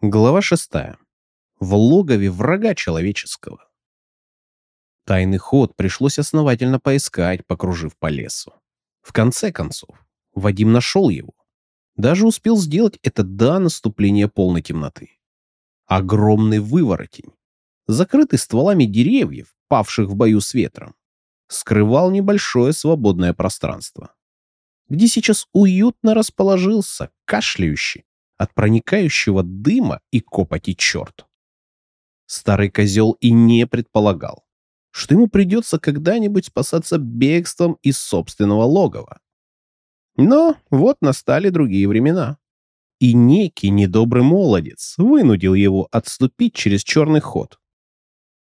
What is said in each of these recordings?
Глава шестая. В логове врага человеческого. Тайный ход пришлось основательно поискать, покружив по лесу. В конце концов, Вадим нашел его. Даже успел сделать это до наступления полной темноты. Огромный выворотень, закрытый стволами деревьев, павших в бою с ветром, скрывал небольшое свободное пространство, где сейчас уютно расположился кашляющий от проникающего дыма и копоти черт. Старый козел и не предполагал, что ему придется когда-нибудь спасаться бегством из собственного логова. Но вот настали другие времена. И некий недобрый молодец вынудил его отступить через черный ход.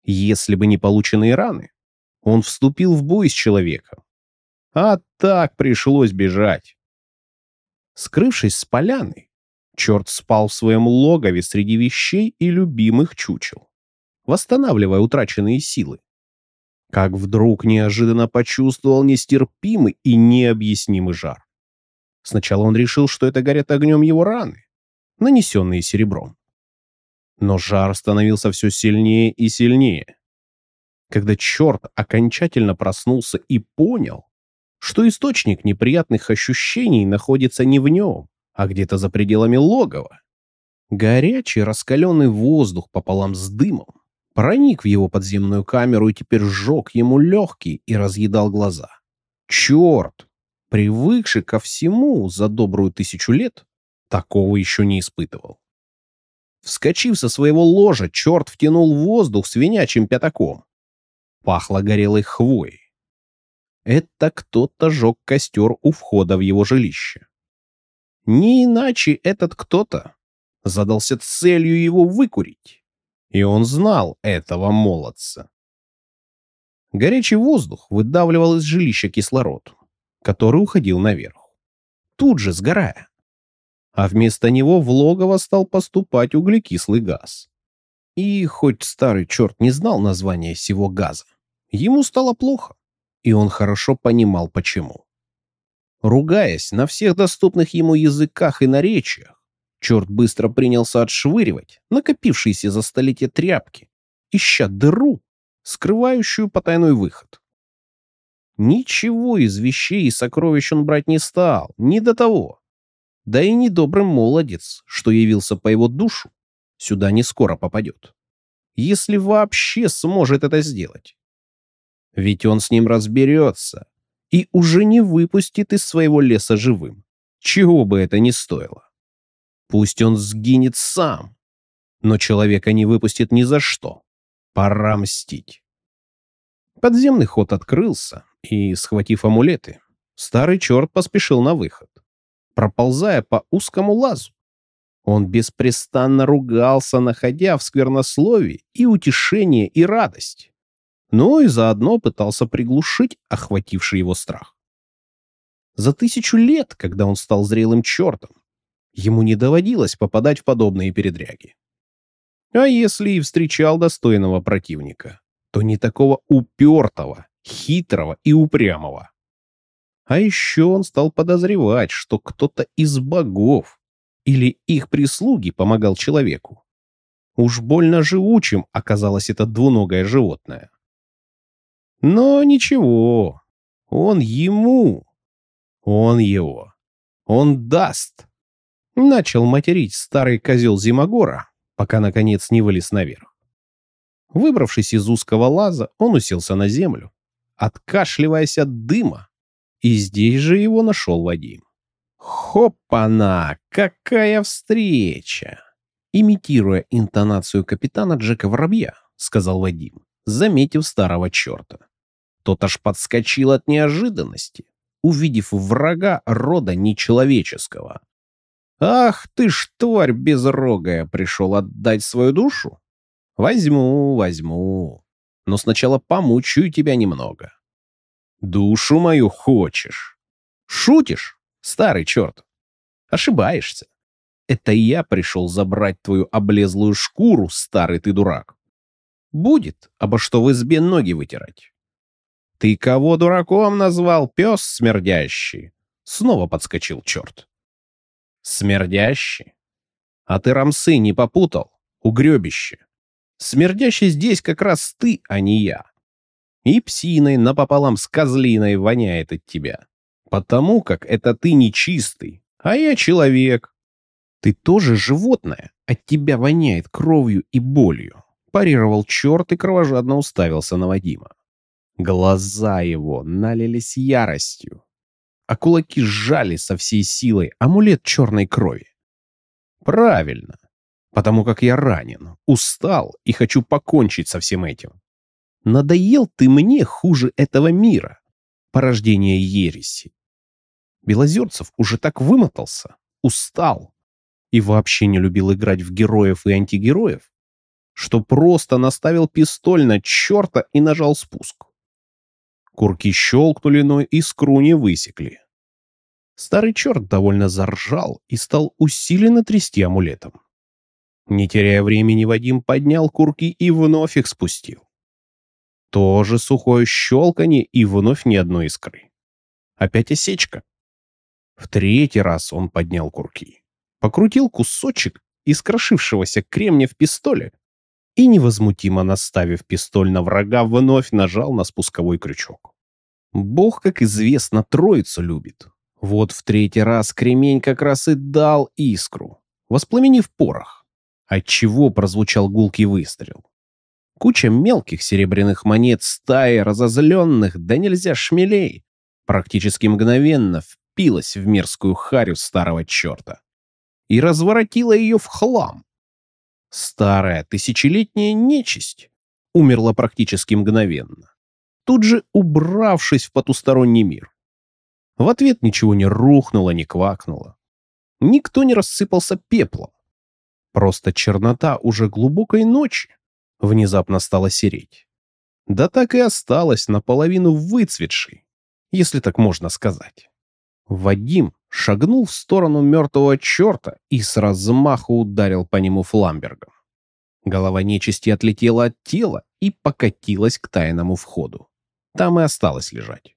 Если бы не полученные раны, он вступил в бой с человеком. А так пришлось бежать. Скрывшись с поляны, Черт спал в своем логове среди вещей и любимых чучел, восстанавливая утраченные силы. Как вдруг неожиданно почувствовал нестерпимый и необъяснимый жар. Сначала он решил, что это горят огнем его раны, нанесенные серебром. Но жар становился все сильнее и сильнее. Когда черт окончательно проснулся и понял, что источник неприятных ощущений находится не в нем, а где-то за пределами логова. Горячий раскаленный воздух пополам с дымом проник в его подземную камеру и теперь сжег ему легкие и разъедал глаза. Черт! Привыкший ко всему за добрую тысячу лет, такого еще не испытывал. Вскочив со своего ложа, черт втянул воздух свинячим пятаком. Пахло горелой хвоей. Это кто-то жег костер у входа в его жилище. Не иначе этот кто-то задался целью его выкурить. И он знал этого молодца. Горячий воздух выдавливал из жилища кислород, который уходил наверх, тут же сгорая. А вместо него в логово стал поступать углекислый газ. И хоть старый черт не знал названия всего газа, ему стало плохо, и он хорошо понимал почему. Ругаясь на всех доступных ему языках и наречиях, черт быстро принялся отшвыривать накопившиеся за столетия тряпки, ища дыру, скрывающую потайной выход. Ничего из вещей и сокровищ он брать не стал, ни до того. Да и недобрый молодец, что явился по его душу, сюда не скоро попадет. Если вообще сможет это сделать. Ведь он с ним разберется, и уже не выпустит из своего леса живым, чего бы это ни стоило. Пусть он сгинет сам, но человека не выпустит ни за что. Пора мстить. Подземный ход открылся, и, схватив амулеты, старый черт поспешил на выход, проползая по узкому лазу. Он беспрестанно ругался, находя в сквернословии и утешение, и радость но и заодно пытался приглушить охвативший его страх. За тысячу лет, когда он стал зрелым чертом, ему не доводилось попадать в подобные передряги. А если и встречал достойного противника, то не такого упертого, хитрого и упрямого. А еще он стал подозревать, что кто-то из богов или их прислуги помогал человеку. Уж больно живучим оказалось это двуногое животное. Но ничего, он ему, он его, он даст. Начал материть старый козел Зимогора, пока, наконец, не вылез наверх. Выбравшись из узкого лаза, он уселся на землю, откашливаясь от дыма, и здесь же его нашел Вадим. «Хопана! Какая встреча!» Имитируя интонацию капитана Джека Воробья, сказал Вадим, заметив старого черта. Тот аж подскочил от неожиданности, увидев врага рода нечеловеческого. «Ах ты ж, тварь безрогая, пришел отдать свою душу? Возьму, возьму, но сначала помучаю тебя немного. Душу мою хочешь? Шутишь, старый черт? Ошибаешься. Это я пришел забрать твою облезлую шкуру, старый ты дурак. Будет, обо что в избе ноги вытирать. «Ты кого дураком назвал, пес смердящий?» Снова подскочил черт. «Смердящий? А ты рамсы не попутал? Угребище. Смердящий здесь как раз ты, а не я. И псиной напополам с козлиной воняет от тебя. Потому как это ты нечистый, а я человек. Ты тоже животное, от тебя воняет кровью и болью. Парировал черт и кровожадно уставился на Вадима. Глаза его налились яростью, а кулаки сжали со всей силой амулет черной крови. Правильно, потому как я ранен, устал и хочу покончить со всем этим. Надоел ты мне хуже этого мира, порождение ереси. Белозерцев уже так вымотался, устал и вообще не любил играть в героев и антигероев, что просто наставил пистоль на черта и нажал спуск. Курки щелкнули, но искру не высекли. Старый черт довольно заржал и стал усиленно трясти амулетом. Не теряя времени, Вадим поднял курки и вновь их спустил. Тоже сухое щелканье и вновь ни одной искры. Опять осечка. В третий раз он поднял курки. Покрутил кусочек из крошившегося кремня в пистоле и, невозмутимо наставив пистоль на врага, вновь нажал на спусковой крючок. Бог, как известно, троицу любит. Вот в третий раз кремень как раз и дал искру, воспламенив порох, отчего прозвучал гулкий выстрел. Куча мелких серебряных монет стаи разозленных, да нельзя шмелей, практически мгновенно впилась в мерзкую харю старого черта и разворотила ее в хлам. Старая тысячелетняя нечисть умерла практически мгновенно, тут же убравшись в потусторонний мир. В ответ ничего не рухнуло, не квакнуло. Никто не рассыпался пеплом. Просто чернота уже глубокой ночи внезапно стала сереть. Да так и осталась наполовину выцветшей, если так можно сказать. Вадим шагнул в сторону мертвого черта и с размаху ударил по нему фламбергом. Голова нечисти отлетела от тела и покатилась к тайному входу. Там и осталось лежать.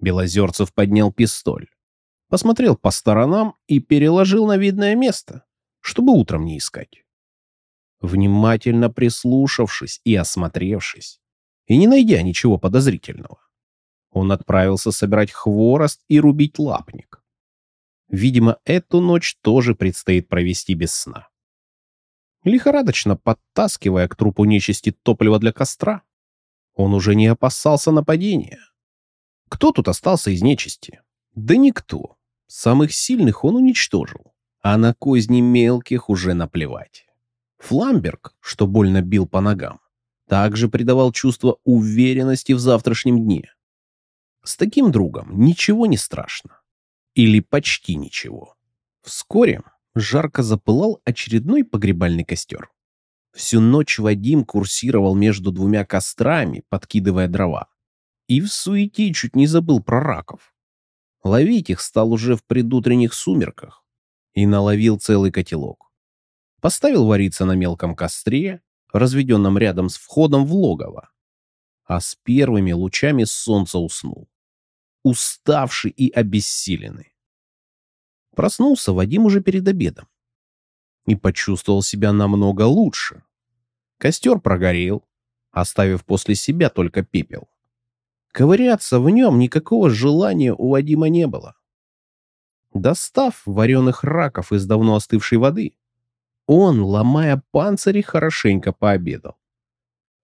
Белозерцев поднял пистоль, посмотрел по сторонам и переложил на видное место, чтобы утром не искать. Внимательно прислушавшись и осмотревшись, и не найдя ничего подозрительного, он отправился собирать хворост и рубить лапник. Видимо, эту ночь тоже предстоит провести без сна. Лихорадочно подтаскивая к трупу нечисти топливо для костра, он уже не опасался нападения. Кто тут остался из нечисти? Да никто. Самых сильных он уничтожил, а на козни мелких уже наплевать. Фламберг, что больно бил по ногам, также придавал чувство уверенности в завтрашнем дне. С таким другом ничего не страшно. Или почти ничего. Вскоре жарко запылал очередной погребальный костер. Всю ночь Вадим курсировал между двумя кострами, подкидывая дрова. И в суете чуть не забыл про раков. Ловить их стал уже в предутренних сумерках. И наловил целый котелок. Поставил вариться на мелком костре, разведенном рядом с входом в логово. А с первыми лучами солнца уснул уставший и обессиленный. Проснулся Вадим уже перед обедом и почувствовал себя намного лучше. Костер прогорел, оставив после себя только пепел. Ковыряться в нем никакого желания у Вадима не было. Достав вареных раков из давно остывшей воды, он, ломая панцири, хорошенько пообедал.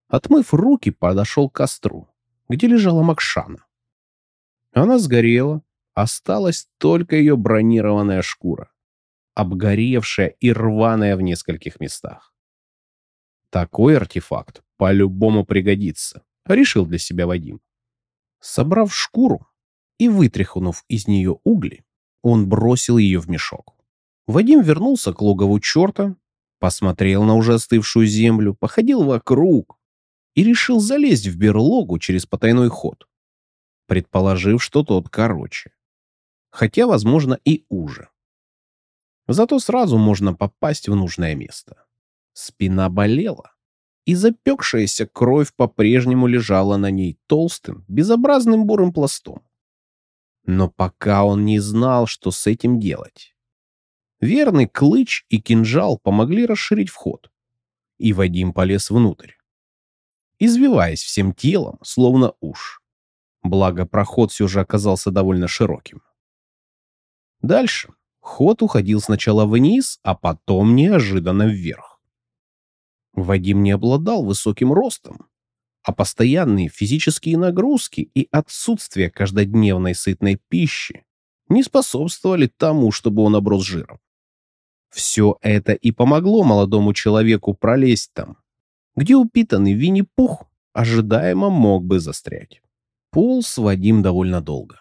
Отмыв руки, подошел к костру, где лежала Макшана. Она сгорела, осталась только ее бронированная шкура, обгоревшая и рваная в нескольких местах. Такой артефакт по-любому пригодится, решил для себя Вадим. Собрав шкуру и вытряхнув из нее угли, он бросил ее в мешок. Вадим вернулся к логову черта, посмотрел на уже остывшую землю, походил вокруг и решил залезть в берлогу через потайной ход предположив, что тот короче. Хотя, возможно, и уже. Зато сразу можно попасть в нужное место. Спина болела, и запекшаяся кровь по-прежнему лежала на ней толстым, безобразным бурым пластом. Но пока он не знал, что с этим делать. Верный клыч и кинжал помогли расширить вход, и Вадим полез внутрь, извиваясь всем телом, словно уж. Благо, проход все же оказался довольно широким. Дальше ход уходил сначала вниз, а потом неожиданно вверх. Вадим не обладал высоким ростом, а постоянные физические нагрузки и отсутствие каждодневной сытной пищи не способствовали тому, чтобы он оброс жиром. Все это и помогло молодому человеку пролезть там, где упитанный Винни-Пух ожидаемо мог бы застрять. Полз Вадим довольно долго,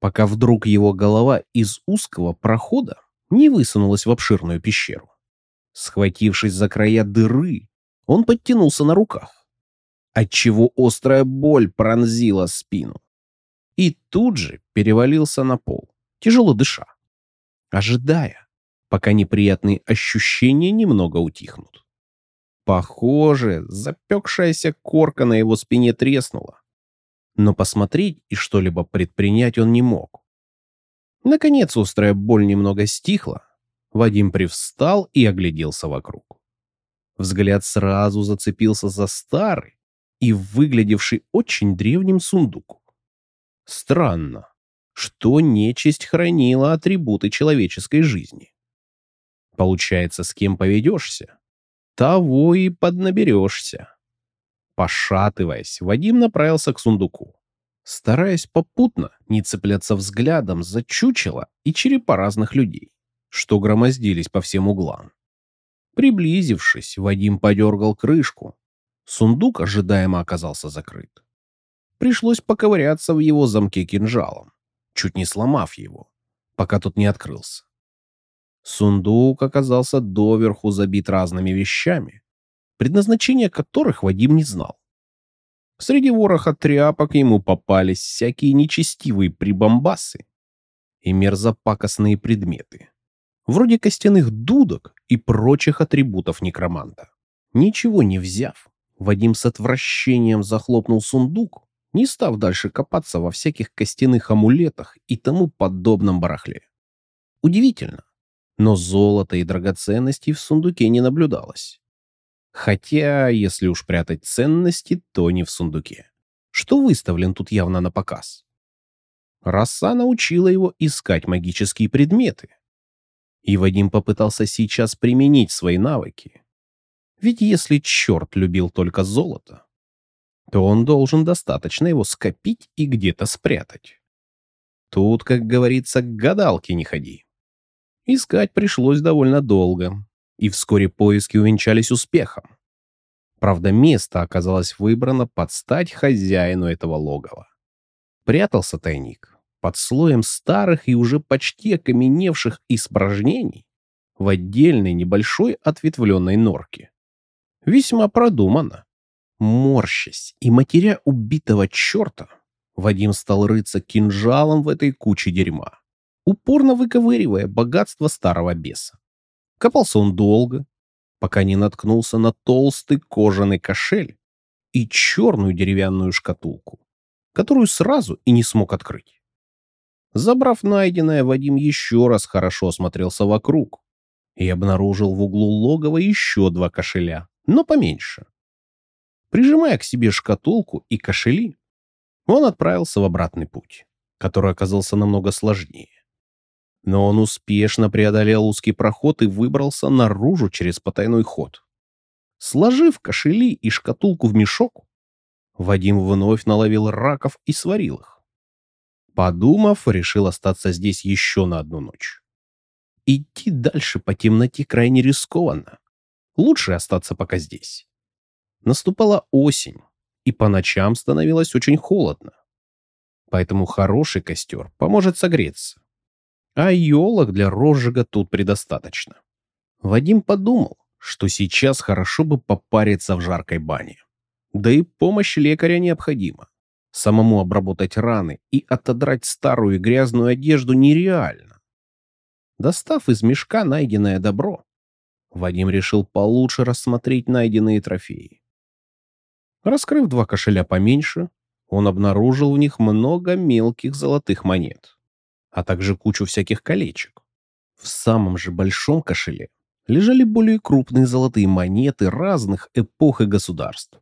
пока вдруг его голова из узкого прохода не высунулась в обширную пещеру. Схватившись за края дыры, он подтянулся на руках отчего острая боль пронзила спину. И тут же перевалился на пол, тяжело дыша, ожидая, пока неприятные ощущения немного утихнут. Похоже, запекшаяся корка на его спине треснула, но посмотреть и что-либо предпринять он не мог. Наконец острая боль немного стихла, Вадим привстал и огляделся вокруг. Взгляд сразу зацепился за старый, и выглядевший очень древним сундук. Странно, что нечисть хранила атрибуты человеческой жизни. Получается, с кем поведешься, того и поднаберешься. Пошатываясь, Вадим направился к сундуку, стараясь попутно не цепляться взглядом за чучело и черепа разных людей, что громоздились по всем углам. Приблизившись, Вадим подергал крышку, Сундук ожидаемо оказался закрыт. Пришлось поковыряться в его замке кинжалом, чуть не сломав его, пока тот не открылся. Сундук оказался доверху забит разными вещами, предназначение которых Вадим не знал. Среди вороха тряпок ему попались всякие нечестивые прибамбасы и мерзопакостные предметы, вроде костяных дудок и прочих атрибутов некроманта. Ничего не взяв, Вадим с отвращением захлопнул сундук, не став дальше копаться во всяких костяных амулетах и тому подобном барахле. Удивительно, но золота и драгоценностей в сундуке не наблюдалось. Хотя, если уж прятать ценности, то не в сундуке, что выставлен тут явно на показ. Роса научила его искать магические предметы. И Вадим попытался сейчас применить свои навыки, ведь если черт любил только золото, то он должен достаточно его скопить и где-то спрятать. Тут, как говорится, к гадалке не ходи. Искать пришлось довольно долго, и вскоре поиски увенчались успехом. Правда, место оказалось выбрано под стать хозяину этого логова. Прятался тайник под слоем старых и уже почти окаменевших испражнений в отдельной небольшой ответвленной норке. Весьма продуманно. Морщась и матеря убитого черта, Вадим стал рыться кинжалом в этой куче дерьма, упорно выковыривая богатство старого беса. Копался он долго, пока не наткнулся на толстый кожаный кошель и черную деревянную шкатулку, которую сразу и не смог открыть. Забрав найденное, Вадим еще раз хорошо осмотрелся вокруг и обнаружил в углу логова еще два кошеля, но поменьше. Прижимая к себе шкатулку и кошели, он отправился в обратный путь, который оказался намного сложнее. Но он успешно преодолел узкий проход и выбрался наружу через потайной ход. Сложив кошели и шкатулку в мешок, Вадим вновь наловил раков и сварил их. Подумав, решил остаться здесь еще на одну ночь. Идти дальше по темноте крайне рискованно. Лучше остаться пока здесь. Наступала осень, и по ночам становилось очень холодно. Поэтому хороший костер поможет согреться. А елок для розжига тут предостаточно. Вадим подумал, что сейчас хорошо бы попариться в жаркой бане. Да и помощь лекаря необходима. Самому обработать раны и отодрать старую и грязную одежду нереально. Достав из мешка найденное добро, Вадим решил получше рассмотреть найденные трофеи. Раскрыв два кошеля поменьше, он обнаружил в них много мелких золотых монет, а также кучу всяких колечек. В самом же большом кошеле лежали более крупные золотые монеты разных эпох и государств,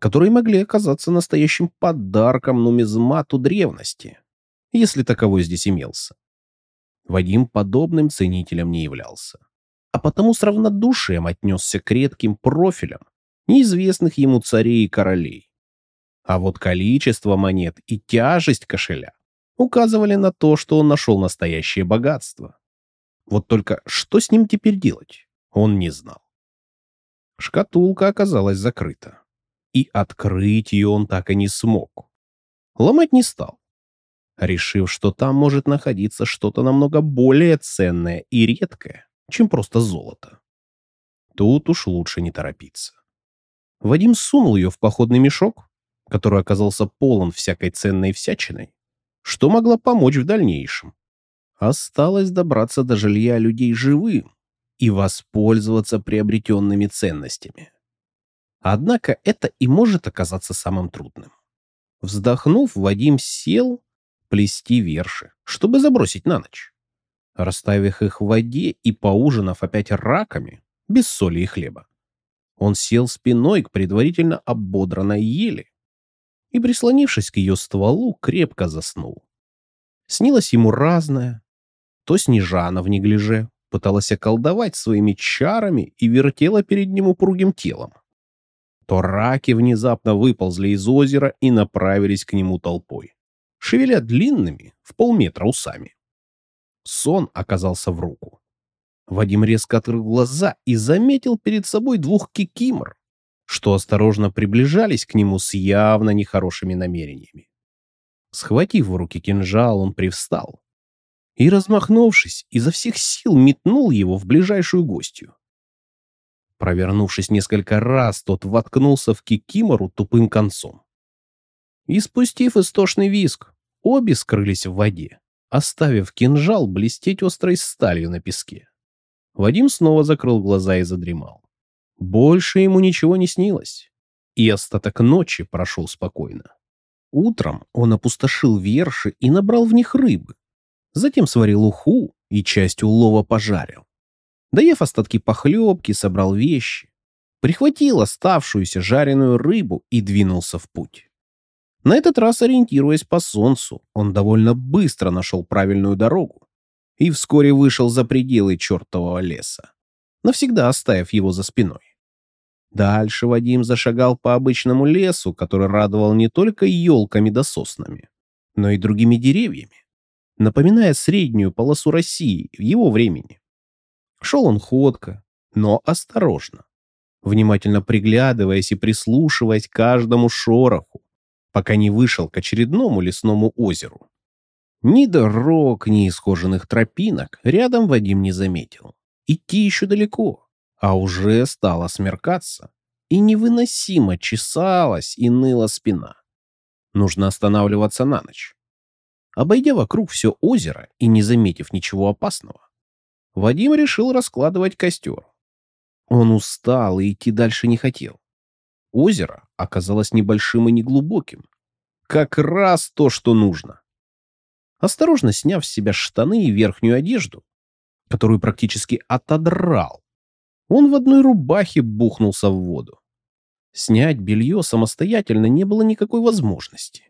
которые могли оказаться настоящим подарком нумизмату древности, если таковой здесь имелся. Вадим подобным ценителем не являлся, а потому с равнодушием отнесся к редким профилям неизвестных ему царей и королей. А вот количество монет и тяжесть кошеля указывали на то, что он нашел настоящее богатство. Вот только что с ним теперь делать, он не знал. Шкатулка оказалась закрыта, и открыть ее он так и не смог. Ломать не стал, решив, что там может находиться что-то намного более ценное и редкое, чем просто золото. Тут уж лучше не торопиться. Вадим сунул ее в походный мешок, который оказался полон всякой ценной всячиной, что могло помочь в дальнейшем. Осталось добраться до жилья людей живым и воспользоваться приобретенными ценностями. Однако это и может оказаться самым трудным. Вздохнув, Вадим сел плести верши, чтобы забросить на ночь. Расставив их в воде и поужинав опять раками, без соли и хлеба, он сел спиной к предварительно ободранной ели и, прислонившись к ее стволу, крепко заснул. Снилось ему разное. То Снежана в неглиже пыталась околдовать своими чарами и вертела перед ним упругим телом. То раки внезапно выползли из озера и направились к нему толпой, шевеля длинными в полметра усами. Сон оказался в руку. Вадим резко открыл глаза и заметил перед собой двух кикимор, что осторожно приближались к нему с явно нехорошими намерениями. Схватив в руки кинжал, он привстал и, размахнувшись, изо всех сил метнул его в ближайшую гостью. Провернувшись несколько раз, тот воткнулся в кикимору тупым концом. И спустив истошный виск, обе скрылись в воде, оставив кинжал блестеть острой сталью на песке. Вадим снова закрыл глаза и задремал. Больше ему ничего не снилось. И остаток ночи прошел спокойно. Утром он опустошил верши и набрал в них рыбы. Затем сварил уху и часть улова пожарил. Доев остатки похлебки, собрал вещи, прихватил оставшуюся жареную рыбу и двинулся в путь. На этот раз, ориентируясь по солнцу, он довольно быстро нашел правильную дорогу и вскоре вышел за пределы чертового леса, навсегда оставив его за спиной. Дальше Вадим зашагал по обычному лесу, который радовал не только елками да соснами, но и другими деревьями, напоминая среднюю полосу России в его времени. Шел он ходко, но осторожно, внимательно приглядываясь и прислушиваясь к каждому шороху, пока не вышел к очередному лесному озеру. Ни дорог, ни исхоженных тропинок рядом Вадим не заметил. Идти еще далеко, а уже стало смеркаться, и невыносимо чесалась и ныла спина. Нужно останавливаться на ночь. Обойдя вокруг все озеро и не заметив ничего опасного, Вадим решил раскладывать костер. Он устал и идти дальше не хотел. Озеро оказалось небольшим и неглубоким. Как раз то, что нужно. Осторожно сняв с себя штаны и верхнюю одежду, которую практически отодрал, он в одной рубахе бухнулся в воду. Снять белье самостоятельно не было никакой возможности.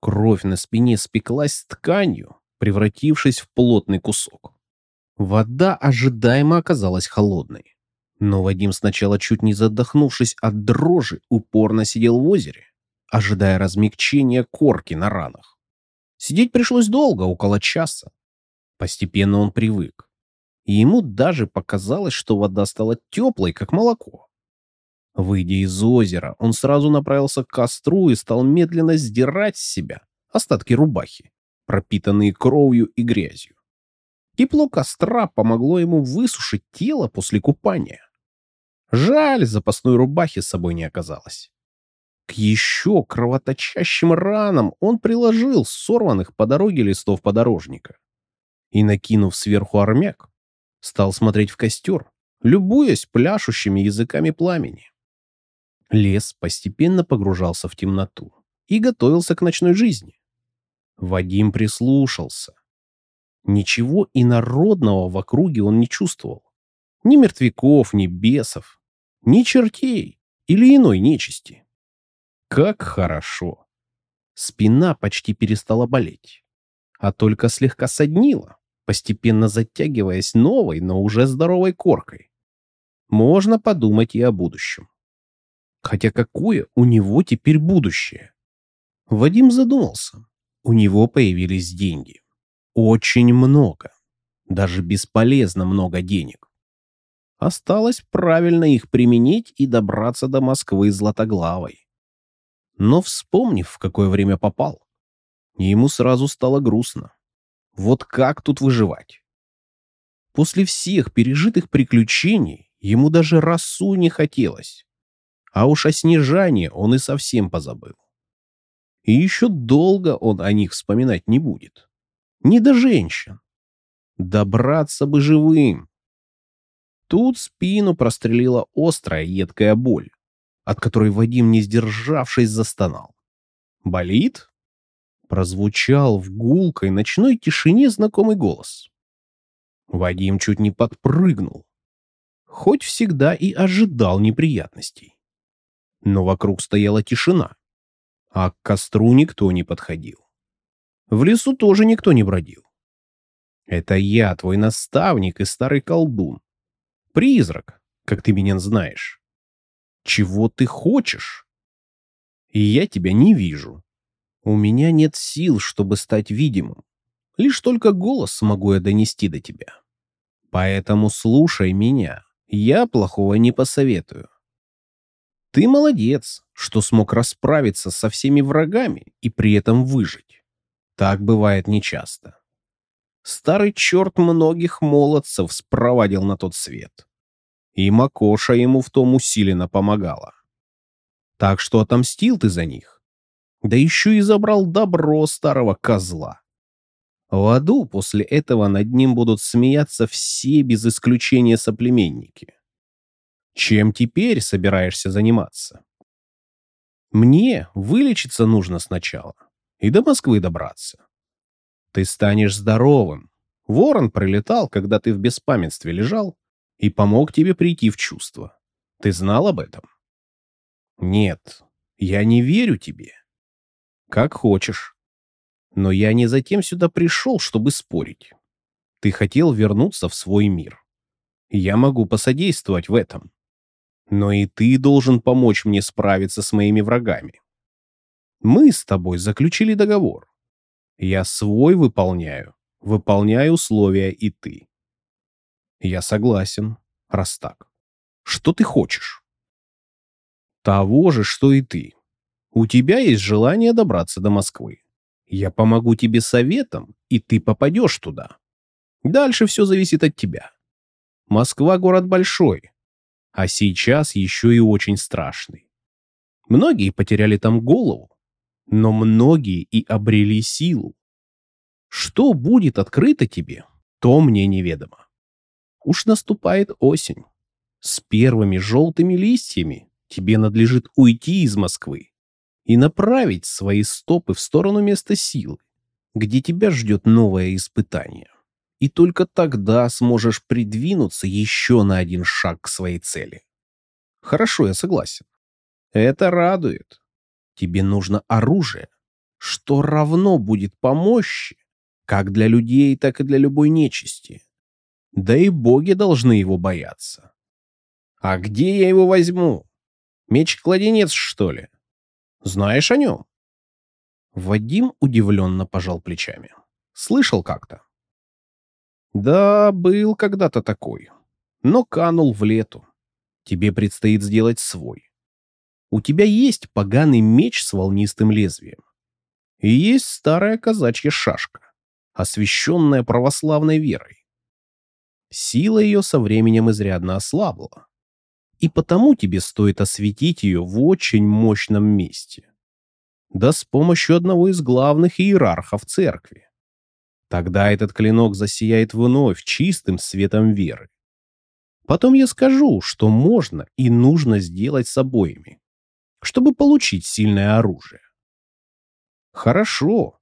Кровь на спине спеклась тканью, превратившись в плотный кусок. Вода ожидаемо оказалась холодной. Но Вадим сначала, чуть не задохнувшись от дрожи, упорно сидел в озере, ожидая размягчения корки на ранах. Сидеть пришлось долго, около часа. Постепенно он привык. И ему даже показалось, что вода стала теплой, как молоко. Выйдя из озера, он сразу направился к костру и стал медленно сдирать с себя остатки рубахи, пропитанные кровью и грязью. Тепло костра помогло ему высушить тело после купания. Жаль, запасной рубахи с собой не оказалось. К еще кровоточащим ранам он приложил сорванных по дороге листов подорожника. И, накинув сверху армяк, стал смотреть в костер, любуясь пляшущими языками пламени. Лес постепенно погружался в темноту и готовился к ночной жизни. Вадим прислушался. Ничего инородного в округе он не чувствовал. Ни мертвяков, ни бесов, ни чертей или иной нечисти. Как хорошо. Спина почти перестала болеть, а только слегка соднила, постепенно затягиваясь новой, но уже здоровой коркой. Можно подумать и о будущем. Хотя какое у него теперь будущее? Вадим задумался. У него появились деньги. Очень много. Даже бесполезно много денег. Осталось правильно их применить и добраться до Москвы Златоглавой. Но вспомнив, в какое время попал, ему сразу стало грустно. Вот как тут выживать? После всех пережитых приключений ему даже росу не хотелось. А уж о снижании он и совсем позабыл. И еще долго он о них вспоминать не будет. Не до женщин. Добраться бы живым. Тут спину прострелила острая едкая боль от которой Вадим, не сдержавшись, застонал. «Болит?» Прозвучал в гулкой ночной тишине знакомый голос. Вадим чуть не подпрыгнул, хоть всегда и ожидал неприятностей. Но вокруг стояла тишина, а к костру никто не подходил. В лесу тоже никто не бродил. Это я, твой наставник и старый колдун. Призрак, как ты меня знаешь. Чего ты хочешь? И я тебя не вижу. У меня нет сил, чтобы стать видимым. Лишь только голос могу я донести до тебя. Поэтому слушай меня. Я плохого не посоветую. Ты молодец, что смог расправиться со всеми врагами и при этом выжить. Так бывает нечасто. Старый черт многих молодцев спровадил на тот свет и Макоша ему в том усиленно помогала. Так что отомстил ты за них. Да еще и забрал добро старого козла. В аду после этого над ним будут смеяться все без исключения соплеменники. Чем теперь собираешься заниматься? Мне вылечиться нужно сначала и до Москвы добраться. Ты станешь здоровым. Ворон прилетал, когда ты в беспамятстве лежал, и помог тебе прийти в чувство. Ты знал об этом? Нет, я не верю тебе. Как хочешь. Но я не затем сюда пришел, чтобы спорить. Ты хотел вернуться в свой мир. Я могу посодействовать в этом. Но и ты должен помочь мне справиться с моими врагами. Мы с тобой заключили договор. Я свой выполняю, выполняю условия и ты. Я согласен, раз так. Что ты хочешь? Того же, что и ты. У тебя есть желание добраться до Москвы. Я помогу тебе советом, и ты попадешь туда. Дальше все зависит от тебя. Москва город большой, а сейчас еще и очень страшный. Многие потеряли там голову, но многие и обрели силу. Что будет открыто тебе, то мне неведомо. Уж наступает осень. С первыми желтыми листьями тебе надлежит уйти из Москвы и направить свои стопы в сторону места силы, где тебя ждет новое испытание. И только тогда сможешь придвинуться еще на один шаг к своей цели. Хорошо, я согласен. Это радует. Тебе нужно оружие, что равно будет помощи как для людей, так и для любой нечисти. Да и боги должны его бояться. А где я его возьму? Меч-кладенец, что ли? Знаешь о нем? Вадим удивленно пожал плечами. Слышал как-то? Да, был когда-то такой. Но канул в лету. Тебе предстоит сделать свой. У тебя есть поганый меч с волнистым лезвием. И есть старая казачья шашка, освященная православной верой. Сила ее со временем изрядно ослабла. И потому тебе стоит осветить ее в очень мощном месте. Да с помощью одного из главных иерархов церкви. Тогда этот клинок засияет вновь чистым светом веры. Потом я скажу, что можно и нужно сделать с обоими, чтобы получить сильное оружие. Хорошо.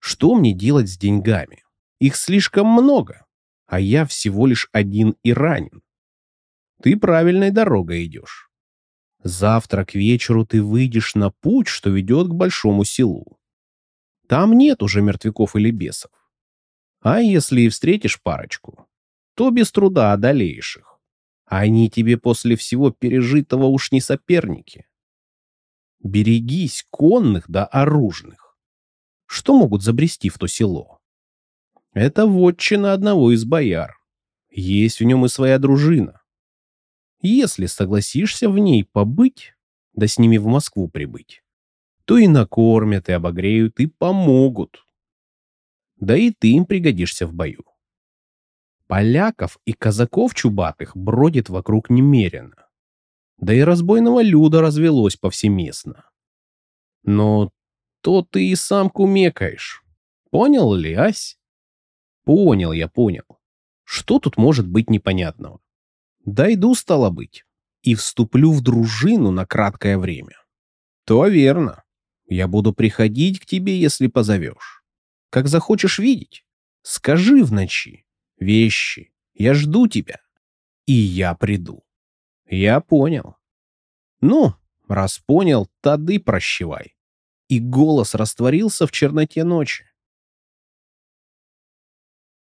Что мне делать с деньгами? Их слишком много, а я всего лишь один и ранен. Ты правильной дорогой идешь. Завтра к вечеру ты выйдешь на путь, что ведет к большому селу. Там нет уже мертвяков или бесов. А если и встретишь парочку, то без труда одолеешь их. Они тебе после всего пережитого уж не соперники. Берегись конных да оружных. Что могут забрести в то село? Это вотчина одного из бояр. Есть в нем и своя дружина. Если согласишься в ней побыть, да с ними в Москву прибыть, то и накормят, и обогреют, и помогут. Да и ты им пригодишься в бою. Поляков и казаков чубатых бродит вокруг немерено. Да и разбойного люда развелось повсеместно. Но то ты и сам кумекаешь. Понял ли, Ась? Понял я, понял. Что тут может быть непонятного? Дойду, стало быть, и вступлю в дружину на краткое время. То верно. Я буду приходить к тебе, если позовешь. Как захочешь видеть, скажи в ночи. Вещи. Я жду тебя. И я приду. Я понял. Ну, раз понял, тады прощевай. И голос растворился в черноте ночи.